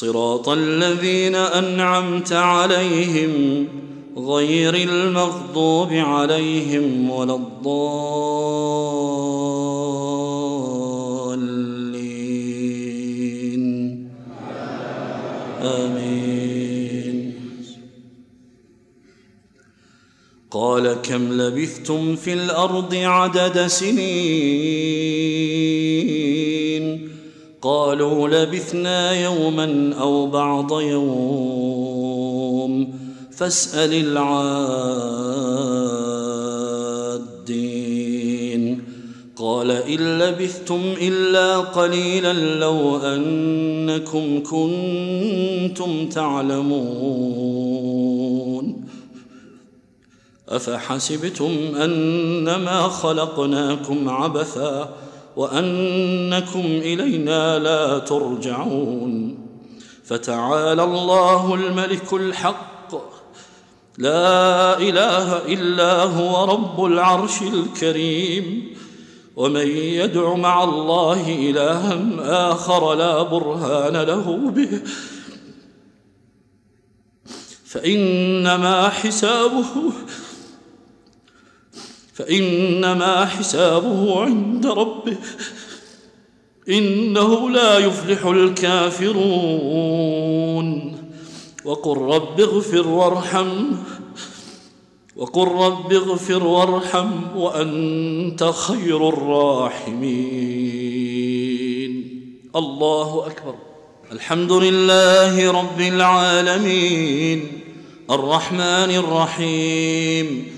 صراط الذين أنعمت عليهم غير المغضوب عليهم ولا الضالين. آمين. قال كم لبثتم في الأرض عدد سنين؟ قالوا لبثنا يوما أو بعض يوم فاسأل العادين. قال إن لبثتم إلا قليلا لو أنكم كنتم تعلمون. أفحسبتم أنما خلقناكم عبثا وأنكم إلينا لا ترجعون. فتعالى الله الملك الحق. لا إله إلا هو رب العرش الكريم. ومن يدع مع الله إلها آخر لا برهان له به. فإنما حسابه فإنما حسابه عند ربه. إنه لا يفلح الكافرون. وقل رب اغفر وارحم. وقل رب اغفر وارحم وأنت خير الراحمين. الله أكبر. الحمد لله رب العالمين. الرحمن الرحيم.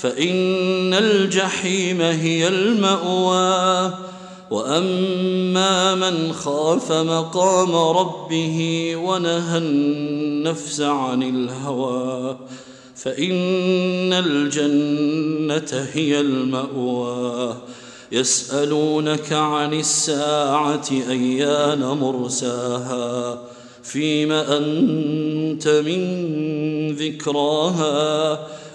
فإن الجحيم هي المأوى. وأما من خاف مقام ربه ونهى النفس عن الهوى فإن الجنة هي المأوى. يسألونك عن الساعة أيان مرساها فيم أنت من ذكراها.